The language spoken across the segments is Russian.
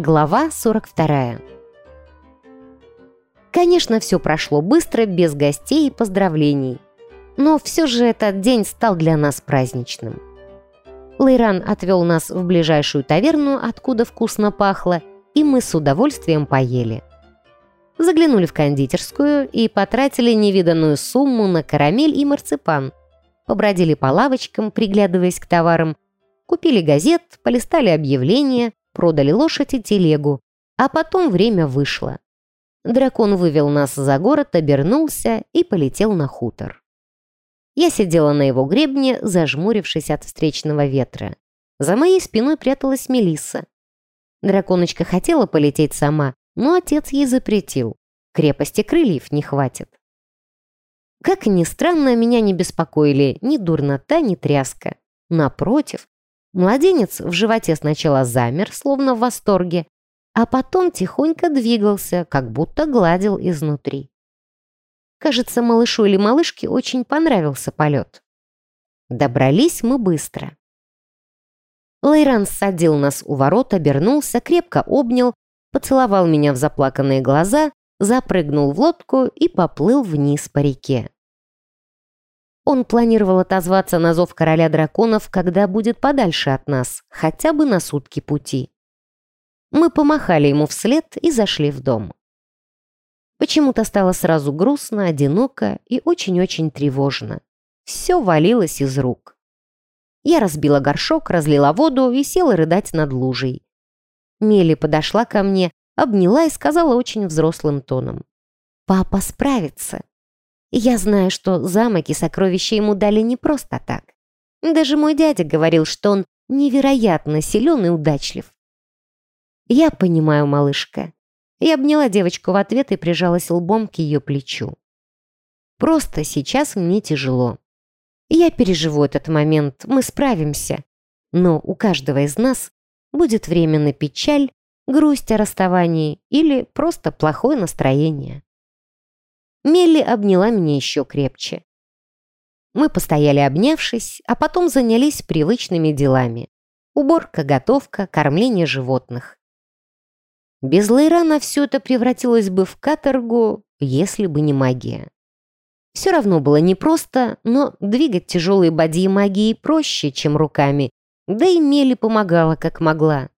Глава 42 Конечно, все прошло быстро, без гостей и поздравлений. Но все же этот день стал для нас праздничным. Лейран отвел нас в ближайшую таверну, откуда вкусно пахло, и мы с удовольствием поели. Заглянули в кондитерскую и потратили невиданную сумму на карамель и марципан. Побродили по лавочкам, приглядываясь к товарам, купили газет, полистали объявления, продали лошадь и телегу, а потом время вышло. Дракон вывел нас за город, обернулся и полетел на хутор. Я сидела на его гребне, зажмурившись от встречного ветра. За моей спиной пряталась Мелисса. Драконочка хотела полететь сама, но отец ей запретил. Крепости крыльев не хватит. Как ни странно, меня не беспокоили ни дурнота, ни тряска. Напротив, младенец в животе сначала замер, словно в восторге, а потом тихонько двигался, как будто гладил изнутри. Кажется, малышу или малышке очень понравился полет. Добрались мы быстро. Лейран садил нас у ворот, обернулся, крепко обнял, поцеловал меня в заплаканные глаза, запрыгнул в лодку и поплыл вниз по реке. Он планировал отозваться на зов короля драконов, когда будет подальше от нас, хотя бы на сутки пути. Мы помахали ему вслед и зашли в дом. Почему-то стало сразу грустно, одиноко и очень-очень тревожно. Все валилось из рук. Я разбила горшок, разлила воду и села рыдать над лужей. Мели подошла ко мне, обняла и сказала очень взрослым тоном. «Папа справится. Я знаю, что замок и сокровища ему дали не просто так. Даже мой дядя говорил, что он невероятно силен и удачлив. Я понимаю, малышка. Я обняла девочку в ответ и прижалась лбом к ее плечу. Просто сейчас мне тяжело. Я переживу этот момент, мы справимся. Но у каждого из нас будет временная печаль, грусть о расставании или просто плохое настроение. Мелли обняла меня еще крепче. Мы постояли обнявшись, а потом занялись привычными делами. Уборка, готовка, кормление животных. Без Лейрана все это превратилось бы в каторгу, если бы не магия. Все равно было непросто, но двигать тяжелые бадьи магии проще, чем руками, да и Мели помогала, как могла.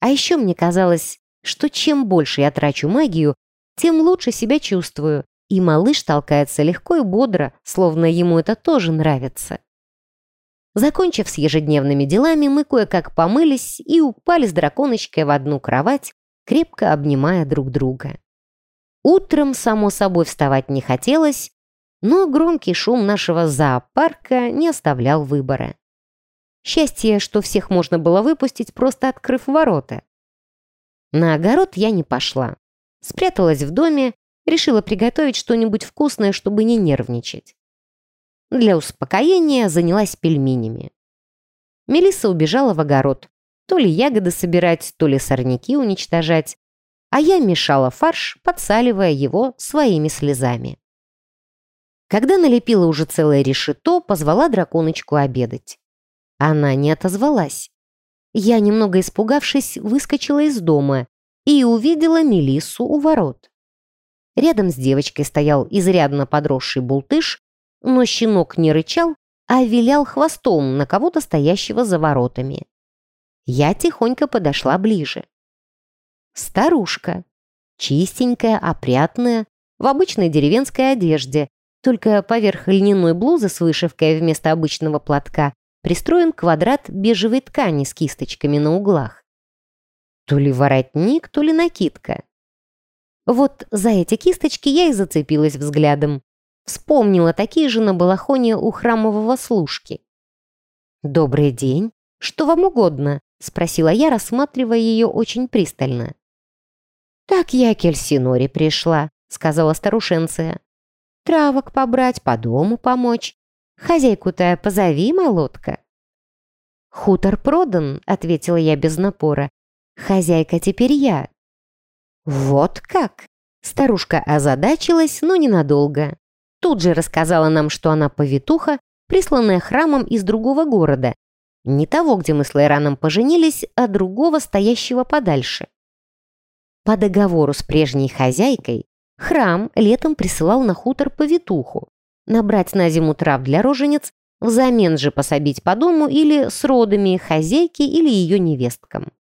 А еще мне казалось, что чем больше я трачу магию, тем лучше себя чувствую, и малыш толкается легко и бодро, словно ему это тоже нравится. Закончив с ежедневными делами, мы кое-как помылись и упали с драконочкой в одну кровать, крепко обнимая друг друга. Утром, само собой, вставать не хотелось, но громкий шум нашего зоопарка не оставлял выбора. Счастье, что всех можно было выпустить, просто открыв ворота. На огород я не пошла. Спряталась в доме, решила приготовить что-нибудь вкусное, чтобы не нервничать. Для успокоения занялась пельменями. Мелисса убежала в огород, то ли ягоды собирать, то ли сорняки уничтожать, а я мешала фарш, подсаливая его своими слезами. Когда налепила уже целое решето, позвала драконочку обедать. Она не отозвалась. Я, немного испугавшись, выскочила из дома и увидела Мелиссу у ворот. Рядом с девочкой стоял изрядно подросший бултыш, но щенок не рычал, а вилял хвостом на кого-то стоящего за воротами. Я тихонько подошла ближе. Старушка. Чистенькая, опрятная, в обычной деревенской одежде, только поверх льняной блузы с вышивкой вместо обычного платка пристроен квадрат бежевой ткани с кисточками на углах. То ли воротник, то ли накидка. Вот за эти кисточки я и зацепилась взглядом. Вспомнила такие же на балахоне у храмового служки. «Добрый день. Что вам угодно?» — спросила я, рассматривая ее очень пристально. «Так я к Эльсиноре пришла», — сказала старушенция. «Травок побрать, по дому помочь. Хозяйку-то позови, молотка». «Хутор продан», — ответила я без напора. «Хозяйка теперь я». «Вот как?» Старушка озадачилась, но ненадолго. Тут же рассказала нам, что она повитуха, присланная храмом из другого города, не того, где мы с Лайраном поженились, а другого, стоящего подальше. По договору с прежней хозяйкой храм летом присылал на хутор повитуху, набрать на зиму трав для рожениц, взамен же пособить по дому или с родами хозяйки или ее невесткам.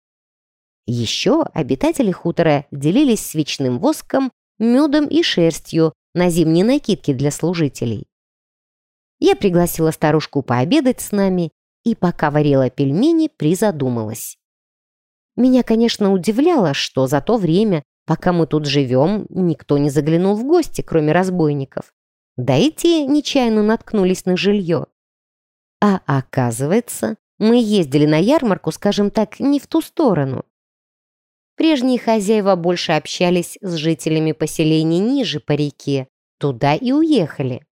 Еще обитатели хутора делились свечным воском, медом и шерстью на зимние накидки для служителей. Я пригласила старушку пообедать с нами и, пока варила пельмени, призадумалась. Меня, конечно, удивляло, что за то время, пока мы тут живем, никто не заглянул в гости, кроме разбойников. Да и те нечаянно наткнулись на жилье. А оказывается, мы ездили на ярмарку, скажем так, не в ту сторону. Прежние хозяева больше общались с жителями поселений ниже по реке, туда и уехали.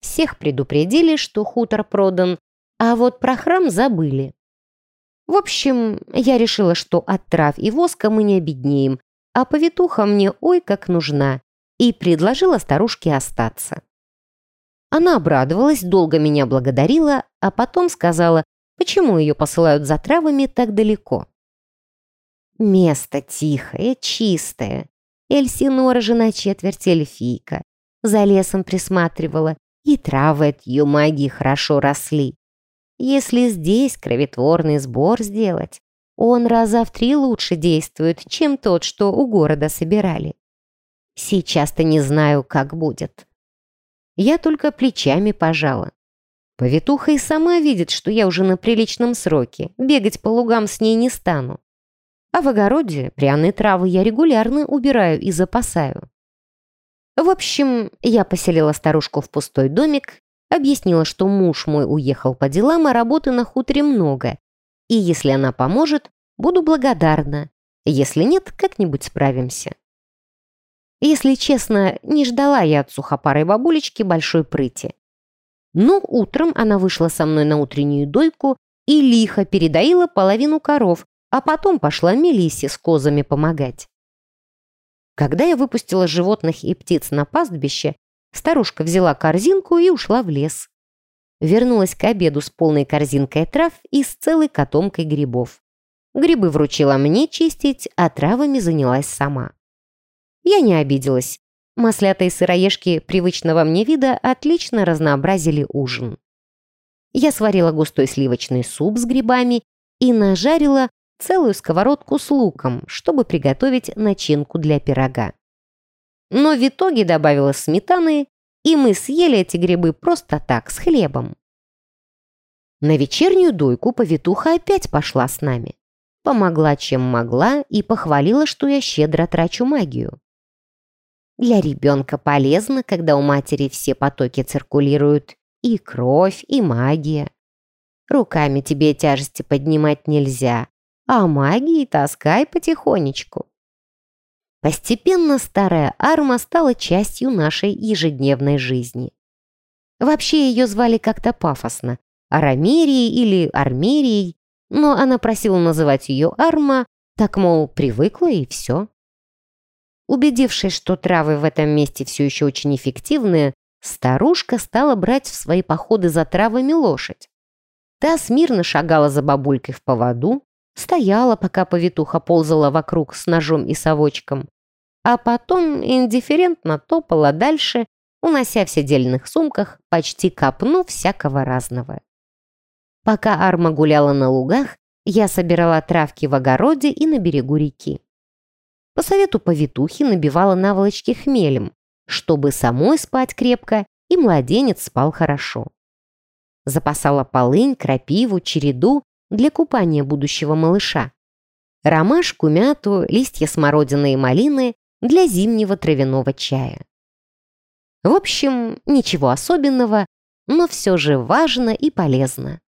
Всех предупредили, что хутор продан, а вот про храм забыли. В общем, я решила, что от трав и воска мы не обеднеем, а повитуха мне ой как нужна, и предложила старушке остаться. Она обрадовалась, долго меня благодарила, а потом сказала, почему ее посылают за травами так далеко. Место тихое, чистое. Эльсинора же на четверть эльфийка. За лесом присматривала, и травы от ее магии хорошо росли. Если здесь кровотворный сбор сделать, он раза в три лучше действует, чем тот, что у города собирали. Сейчас-то не знаю, как будет. Я только плечами пожала. Повитуха и сама видит, что я уже на приличном сроке, бегать по лугам с ней не стану. А в огороде пряные травы я регулярно убираю и запасаю. В общем, я поселила старушку в пустой домик Объяснила, что муж мой уехал по делам, а работы на хуторе много. И если она поможет, буду благодарна. Если нет, как-нибудь справимся. Если честно, не ждала я от сухопарой бабулечки большой прыти. Но утром она вышла со мной на утреннюю дойку и лихо передоила половину коров, а потом пошла Мелиссе с козами помогать. Когда я выпустила животных и птиц на пастбище, Старушка взяла корзинку и ушла в лес. Вернулась к обеду с полной корзинкой трав и с целой котомкой грибов. Грибы вручила мне чистить, а травами занялась сама. Я не обиделась. Маслятые сыроежки привычного мне вида отлично разнообразили ужин. Я сварила густой сливочный суп с грибами и нажарила целую сковородку с луком, чтобы приготовить начинку для пирога но в итоге добавила сметаны, и мы съели эти грибы просто так, с хлебом. На вечернюю дойку повитуха опять пошла с нами. Помогла, чем могла, и похвалила, что я щедро трачу магию. Для ребенка полезно, когда у матери все потоки циркулируют, и кровь, и магия. Руками тебе тяжести поднимать нельзя, а магией таскай потихонечку. Постепенно старая арма стала частью нашей ежедневной жизни. Вообще ее звали как-то пафосно – Арамерией или Армерией, но она просила называть ее Арма, так, мол, привыкла и все. Убедившись, что травы в этом месте все еще очень эффективные, старушка стала брать в свои походы за травами лошадь. Та смирно шагала за бабулькой в поводу, стояла, пока повитуха ползала вокруг с ножом и совочком, а потом индифферентно топала дальше, унося в седельных сумках почти копну всякого разного. Пока Арма гуляла на лугах, я собирала травки в огороде и на берегу реки. По совету повитухи набивала наволочки хмелем, чтобы самой спать крепко и младенец спал хорошо. Запасала полынь, крапиву, череду для купания будущего малыша. Ромашку, мяту, листья смородины и малины для зимнего травяного чая. В общем, ничего особенного, но все же важно и полезно.